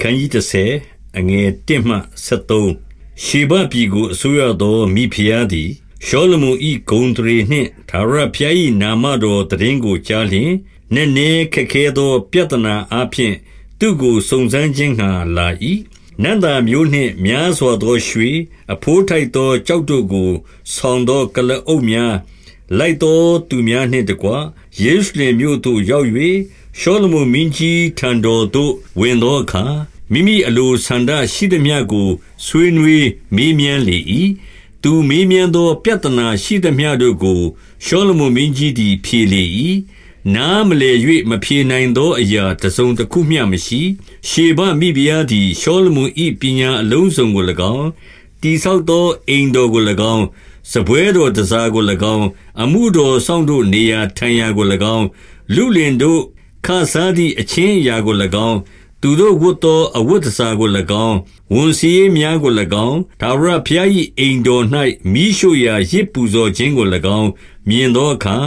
ခန်းကြီး30အငယ်1မှ73ရှေဘပြည်ကိုအစိုးရသောမိဖုရားသည်ရှောလမုန်၏ဂုံတရေနှင့်သာရဖျား၏နာမတော်တရင်ကိုကြားလျင်နည်းနည်းခက်ခဲသော ပြဿနာအဖြစ်သူကိုစုံစမ်းခြင်းငှာလာ၏နန္တာမျိုးနှင့်များစွာသောရွှေအဖိုးထိုက်သောကြောက်တို့ကိုဆောင်းသောကလအုပ်များလိုက်သောသူများနှင့်တကွယေရုရှလင်မြို့သို့ရောက်၍ ရှောလမုန်မင်းကြီးထံတော်သို့ ဝင်သောအခါ မိမိအလိုဆန္ဒရှိသမျှကို ဆွေးနွေးမေးမြန်းလေ၏သူမေးမြန်းသော ပြဿနာရှိသမျှတို့ကို ရှောလမုန်မင်းကြီးသည် ဖြေလေ၏နားမလည်၍မဖြေနိုင်သောအရာ တစုံတစ်ခုမျှမရှိ ရှေဘမိဖုရားသည် ရှောလမုန်၏ပညာအလုံးစုံကို၎င်းတိဆောက်သော အိမ်တော်ကို၎င်းစပွဲတော်တစားကို၎င်း အမှုတော်ဆောင်တို့ နေရာထိုင်ရာကို၎င်းလူလင်တို့ ခါစားသည့်အချင်းအရာကို၎င်းသူတို့ဝတ်သောအဝတ်တစားကို၎င်းဝန်စည်းများကို၎င်းဒါဝရဖျား၏အိမ်တော်၌မိရှုရာရစ်ပူဇော်ခြင်းကို၎င်းမြင်သောအခါ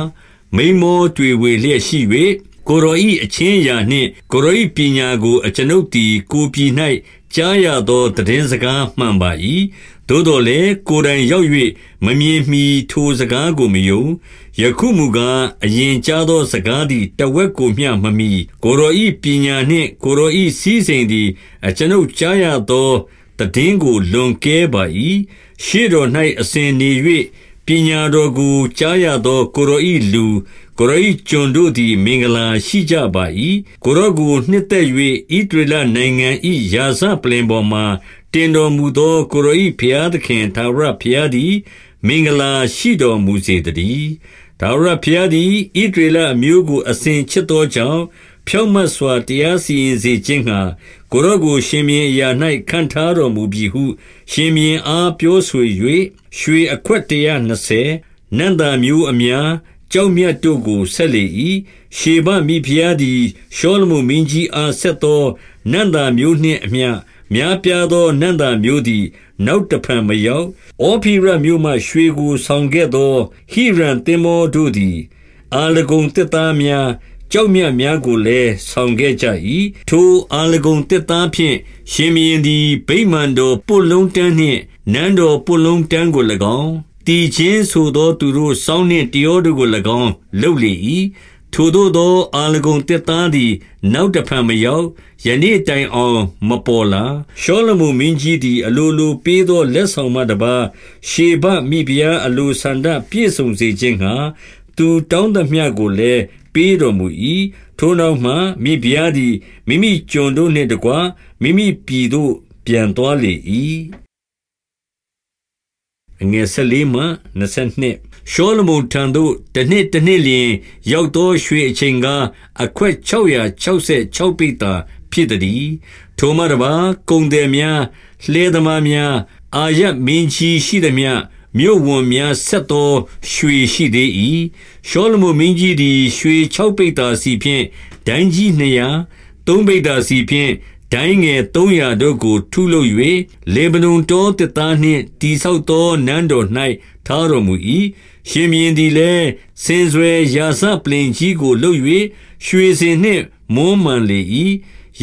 မိမောတွေ့ဝေလျက်ရှိ၍ကိုရောဤအချင်းရာနှင့်ကိုရောဤပညာကိုအကျွန်ုပ်သည်ကိုပြည်၌ကြားရသောတည်င်းစကားမှန်ပါ၏ သို့တော်လည်းကိုယ်တိုင်ရောက်၍မမြင်မီထိုစကားကိုမယုံယခုမူကားအရင်ကြားသောစကားသည်တဝက်ကိုမျှမမီကိုရောဤပညာနှင့်ကိုရောဤစည်းစိမ်သည်အကျွန်ုပ်ကြားရသောတည်င်းကိုလွန်ကဲပါ၏ရှေ့တော်၌အစဉ်နေ၍ပညာတော်ကိုကြားရသောကိုရောဤလူကိုရောဤကျွန်တို့သည်မင်္ဂလာရှိကြပါ၏ကိုရောကိုနှစ်သက်၍ဤဒေလနိုင်ငံဤရာဇပလင်ပေါ်မှာ တင်တော်မူသော ကိုရောဤဖျားသခင်သာရဖျားသည် မင်္ဂလာရှိတော်မူစေတည်းသာရဖျားသည်ဤဒေလအမျိုးကို အစဉ်ချစ်သောကြောင့်ဖြောင့်မတ်စွာတရားစီရင်စေခြင်းငှာကိုရောကို ရှင်မြင်းအရာ၌ခံထားတော်မူပြီဟု ရှင်မြင်းအားပြောဆို၍ရွှေအခွက်120နန္တာမျိုးအများကြောက်မြတ်တို့ကိုဆက်လေ၏ရှေဘမိဖုရားသည်ရှောလမုန်မင်းကြီးအားဆက်သောနန္တာမျိုးနှင့်အမျှ များပြားသောနန္တာမျိုးသည် နောက်တဖန်မရောက်အောဖိရမျိုးမှရွှေကိုဆောင်ခဲ့သော ဟိရန်တင်မောတို့သည် အာလဂုံတစ်သားများကြောက်မြတ်များကိုလည်းဆောင်ခဲ့ကြ၏ထိုအာလဂုံတစ်သားဖြင့်ရှင်မင်းသည်ဗိမာန်တော်ပုလုံးတန်းနှင့်နန်းတော်ပုလုံးတန်းကို၎င်းတည်ခြင်းဆိုသောသူတို့စောင်းနှင့်တယောတို့ကို၎င်းလုပ်လေ၏ ထိုတို့သော အာလဂုံတက်သားသည် နောက်တဖန်မရောက် ယနေ့တိုင်အောင် မပေါ်လာ ရှောလမုန်မင်းကြီးသည် အလိုလိုပေးသော လက်ဆောင်မှတပါရှေဘမိဖုရားအလိုဆန္ဒပြည့်စုံစေခြင်းဟာသူတောင်းသမျှကိုလည်း ပေးတော်မူ၏ထိုနောက်မှ မိဖုရားသည် မိမိကျွန်တို့နှင့်တကွ မိမိပြည်သို့ ပြန်သွားလေ၏ အငယ်14မှ22ရှောလမုန်ထံသို့တနှစ်တနှစ်လျင် ရောက်သောရွှေအချိန်ကားအခွက်666ပိတာဖြစ်သည်ထိုမှတပါကုံတယ်များလှဲသမားများအာရမင်းကြီးရှိသည်မြမြို့ဝန်များဆက်သောရွှေရှိသေး၏ရှောလမုန်မင်းကြီးသည်ရွှေ6ပိတာစီဖြင့်ဒိုင်းကြီး200သုံးပိတာစီဖြင့် ဒိုင်းငယ်300တို့ကို ထုလုပ်၍လေဗနုန်တောတစ်သားနှင့်တိဆောက်သော နန်းတော်၌ထားတော်မူ၏ရှင်မြင်းသည်လည်း စင်စွယ်ရာဇပလင်ကြီးကိုလှုပ်၍ရွှေစင်နှင့် မွမ်းမံလေ၏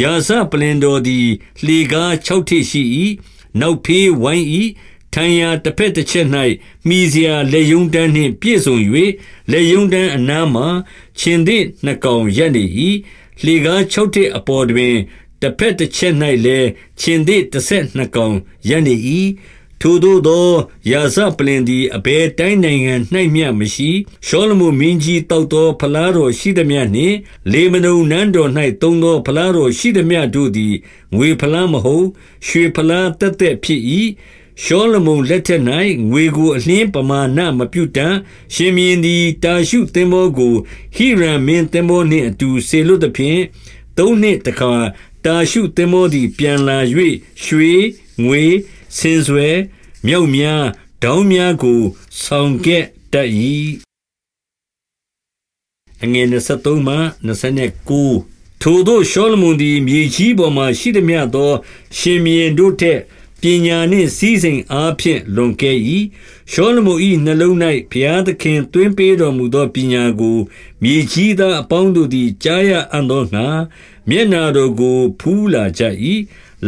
ရာဇပလင်တော်သည် လှေကား6ထိပ်ရှိ၏နောက်ဖေးဝိုင်း၏ထိုင်ရာတစ်ဖက်တစ်ချက်၌မိစရာလက်ယုံတန်းနှင့် ပြည့်စုံ၍လက်ယုံတန်းအနားမှခြင်သည့်နှကောင်ရက်နေ၏လှေကား6ထိပ်အပေါ်တွင် တစ်ဖက်တစ်ချက်၌လည်းခြင်သည့်တစ်ဆက်နှစ်ကောင်ရပ်နေ၏ထိုသို့သောရာဇပလင်သည်အဘယ်တိုင်းနိုင်ငံ၌မျှမရှိရှောလမုန်မင်းကြီးတောက်သောဖလားတော်ရှိသည်မြနှင့်လေမနုန်နန်းတော်၌သုံးသောဖလားတော်ရှိသည်မြတို့သည်ငွေဖလားမဟုတ်ရွှေဖလားတက်တက်ဖြစ်၏ရှောလမုန်လက်ထက်၌ငွေကိုအလင်းပမာဏမပြုတတ်ရှင်မြင်းသည်တာရှုသင်္ဘောကိုဟိရန်မင်းသင်္ဘောနှင့်အတူဆေလွတ်သည်ဖြင့်သုံးနှစ်တခါ တာရှုသင်္ဘောသည်ပြန်လာ၍ရွှေငွေစင်စွယ်မြောက်များဒေါင်းများကို ဆောင်ခဲ့တတ်၏အငယ်23မှ29ထိုတို့ရှောလမုန်သည်မြေကြီးပေါ်မှရှိသည်မြသော ရှင်မြင်းတို့ထက်ပညာနှင့်စည်းစိမ်အားဖြင့်လွန်ကဲ၏ရှောလမုန်၏နှလုံး၌ဘုရားသခင်သွင်းပေးတော်မူသောပညာကိုမြေကြီးသားအပေါင်းတို့သည်ကြားရအံ့သောငါ မျက်နာတော်ကိုဖူးလာကြ၏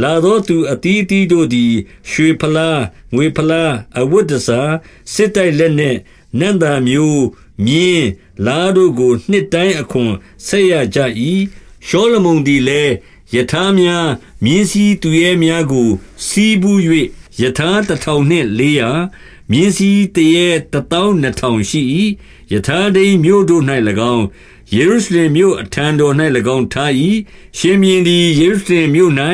လာသောသူအသီးအသီးတို့သည် ရွှေဖလားငွေဖလားအဝတ်တစားစစ်တိုက်လက်နှင့်နန္တာမျိုးမြင်းလားတို့ကိုနှစ်တိုင်းအခွန်ဆက်ရကြ၏ရှောလမုန်သည်လည်းယထာများမြင်းစည်းသူရဲများကိုစီးပူး၍ယထာတထောင်နှင့်လေးရာမြင်းစည်းတရေတသောနှစ်ထောင်ရှိ၏ ယထာဒိန်မြို့တို့၌၎င်းယေရုရှလင်မြို့အထံတော်၌၎င်းထား၏ရှင်မြင်းသည်ယေရုရှလင်မြို့၌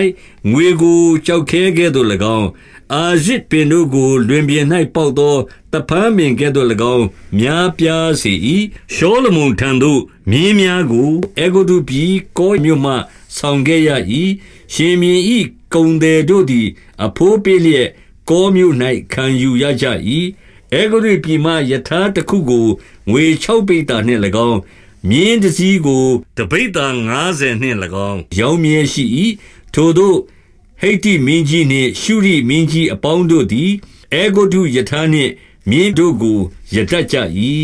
ငွေကိုကြောက်ခဲကဲ့သို့၎င်းအာရစ်ပင်တို့ကိုလွင်ပြင်၌ပေါက်သောတပန်းပင်ကဲ့သို့၎င်းများပြားစေ၏ရှောလမုန်ထံသို့မြင်းများကိုအေဂုတုပြည်ကောမြို့မှဆောင်ခဲ့ရ၏ရှင်မြင်းဤကုံတယ်တို့သည် အဖိုးပေးလျက်ကောမြို့၌ခံယူရကြ၏ အေဂုတုပြည်မှယထာတခုကိုငွေ6ပိတ္တာနှင့်၎င်းမြင်းတစည်းကိုတပိတ္တာ90နှင့်၎င်းရောင်းမြဲရှိ၏ထိုတို့ဟိတ္တိမင်းကြီးနှင့်ရှုရိမင်းကြီးအပေါင်းတို့သည်အေဂုတုယထာနှင့်မြင်းတို့ကိုယတတ်ကြ၏